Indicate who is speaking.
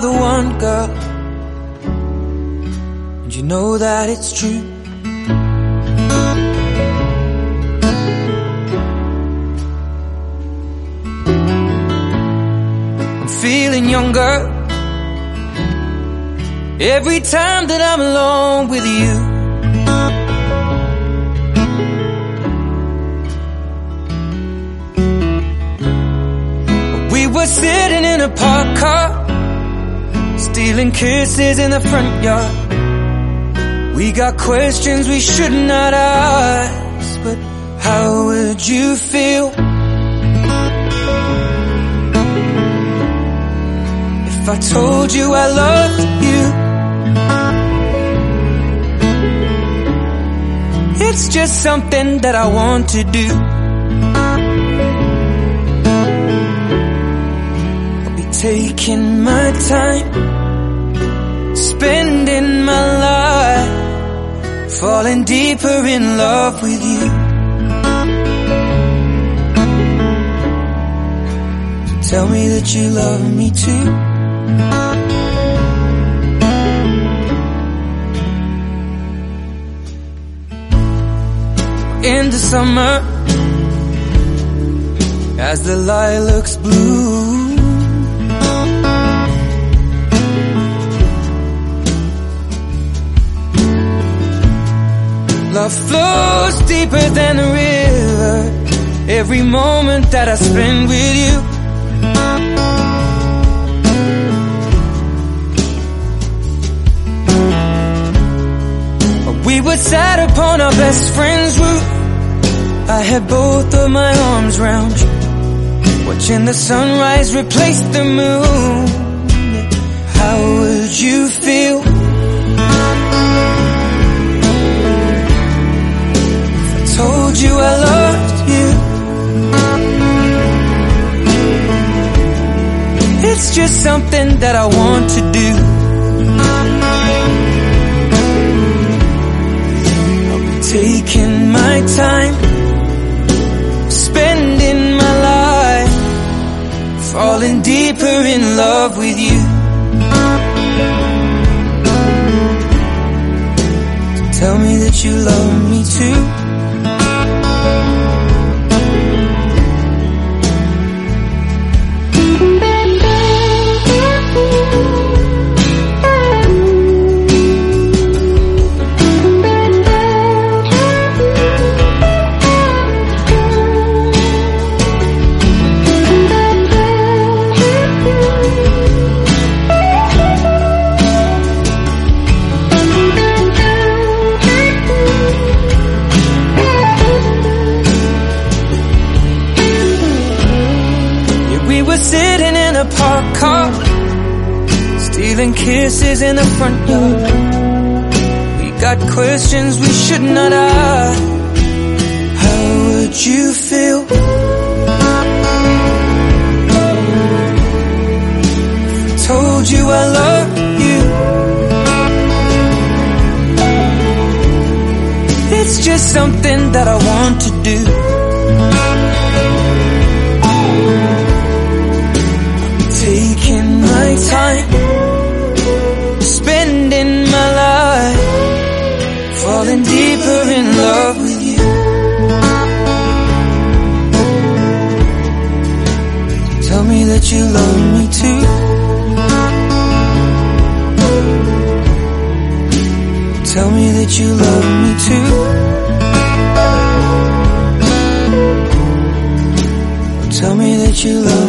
Speaker 1: Are the one, girl. And you know that it's true. I'm feeling younger. Every time that I'm alone with you. We were sitting in a car, stealing kisses in the front yard. We got questions we should not ask, but how would you feel if I told you I loved you? It's just something that I want to do. I'll be taking my time, spending my life, falling deeper in love with you. Tell me that you love me too. In the summer, as the lilacs bloom. Flows deeper than a river. Every moment that I spend with you. We were sat upon our best friend's roof. I had both of my arms round you. Watching the sunrise replace the moon. How would you feel? It's just something that I want to do. I'll be taking my time, spending my life, falling deeper in love with you. Tell me that you love me too. Stealing kisses in the front yard. We got questions we should not ask. How would you feel? Told you I love you. It's just something that I want to do. Deeper in love with you. Tell me that you love me too. Tell me that you love me too. Tell me that you love